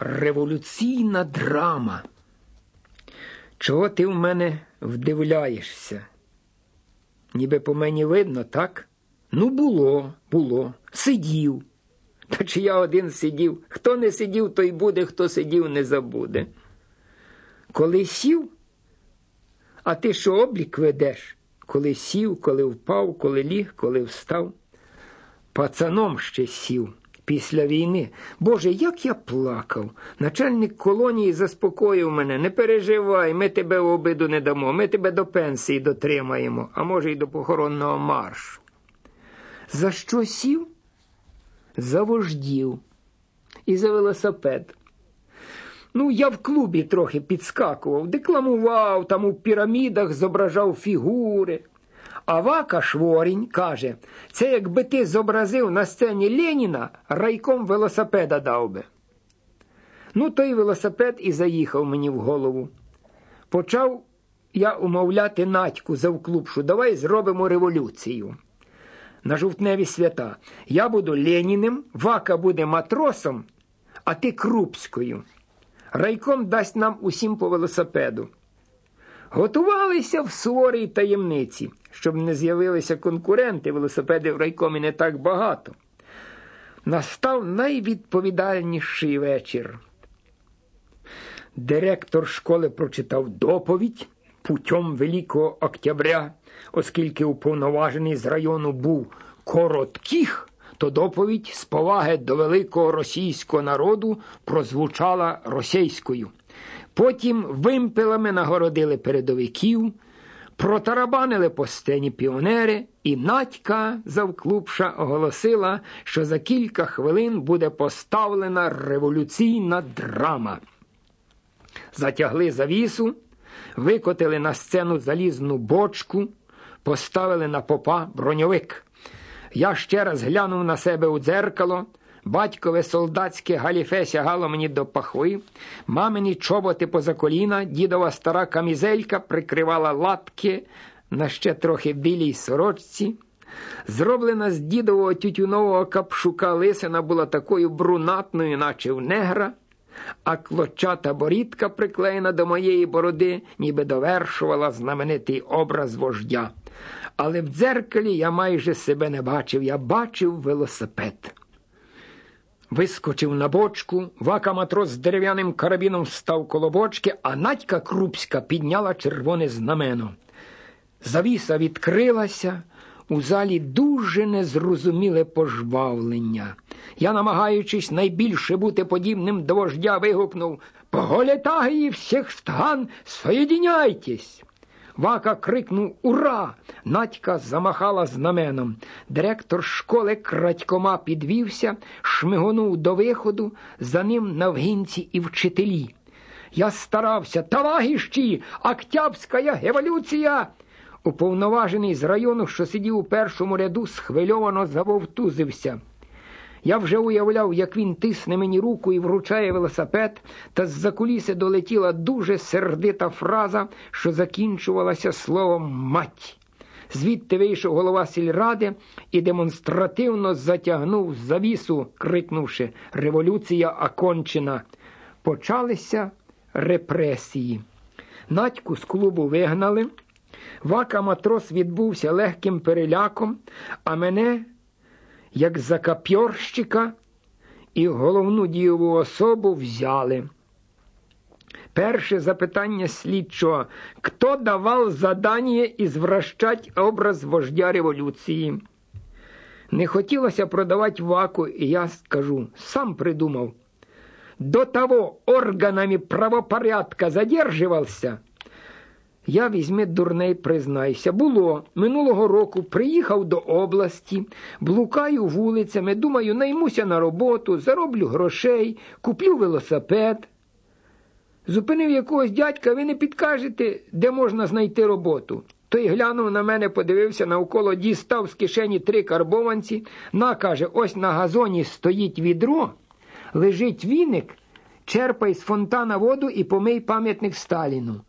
революційна драма. Чого ти в мене вдивляєшся? Ніби по мені видно, так? Ну, було, було, сидів. Та чи я один сидів? Хто не сидів, той буде, хто сидів, не забуде. Коли сів, а ти що облік ведеш? Коли сів, коли впав, коли ліг, коли встав. Пацаном ще сів після війни. Боже, як я плакав. Начальник колонії заспокоїв мене. Не переживай, ми тебе в обиду не дамо, ми тебе до пенсії дотримаємо, а може, й до похоронного маршу. За що сів? За вождів і за велосипед. Ну, я в клубі трохи підскакував, декламував, там у пірамідах зображав фігури. А Вака Шворінь каже, це якби ти зобразив на сцені Леніна, райком велосипеда дав би. Ну, той велосипед і заїхав мені в голову. Почав я умовляти Надьку завклубшу, давай зробимо революцію. На жовтневі свята я буду Леніним, Вака буде матросом, а ти Крупською. Райком дасть нам усім по велосипеду. Готувалися в суворій таємниці, щоб не з'явилися конкуренти, велосипедів в райкомі не так багато. Настав найвідповідальніший вечір. Директор школи прочитав доповідь путем Великого Октября, оскільки уповноважений з району був коротких, то доповідь з поваги до великого російського народу прозвучала російською. Потім вимпелами нагородили передовиків, протарабанили по сцені піонери, і Надька завклубша оголосила, що за кілька хвилин буде поставлена революційна драма. Затягли завісу, викотили на сцену залізну бочку, поставили на попа броньовик. Я ще раз глянув на себе у дзеркало. Батькове солдатське галіфе сягало мені до пахви, мамині чоботи поза коліна, дідова стара камізелька прикривала латки на ще трохи білій сорочці. Зроблена з дідового тютюнового капшука лисина була такою брунатною, наче в негра, а клочата борідка, приклеєна до моєї бороди, ніби довершувала знаменитий образ вождя. Але в дзеркалі я майже себе не бачив, я бачив велосипед. Вискочив на бочку, вака матрос з дерев'яним карабіном став коло бочки, а Надька Крупська підняла червоне знамено. Завіса відкрилася, у залі дуже незрозуміле пожвавлення. Я, намагаючись найбільше бути подібним до вождя, вигукнув Поголітаї всіх стан, соєдіняйтесь! Вака крикнув Ура! Надька замахала знаменом. Директор школи крадькома підвівся, шмигонув до виходу, за ним навгінці і вчителі. Я старався, товарищі, Октябрська революція. Уповноважений з району, що сидів у першому ряду, схвильовано завовтузився. Я вже уявляв, як він тисне мені руку і вручає велосипед, та з-за куліси долетіла дуже сердита фраза, що закінчувалася словом мать. Звідти вийшов голова сільради і демонстративно затягнув завісу, крикнувши Революція окончена. Почалися репресії. Надьку з клубу вигнали. Вака матрос відбувся легким переляком, а мене як закапьорщика і головну дієву особу взяли. Перше запитання слідчого хто давав задання ізвращать образ вождя революції? Не хотілося продавати ваку, і я скажу, сам придумав. До того органами правопорядка задерживался, я візьми дурней, признайся. Було минулого року приїхав до області, блукаю вулицями, думаю, наймуся на роботу, зароблю грошей, куплю велосипед. Зупинив якогось дядька, ви не підкажете, де можна знайти роботу. Той глянув на мене, подивився навколо, дістав з кишені три карбованці, на каже, ось на газоні стоїть відро, лежить віник, черпай з фонтана воду і помий пам'ятник Сталіну.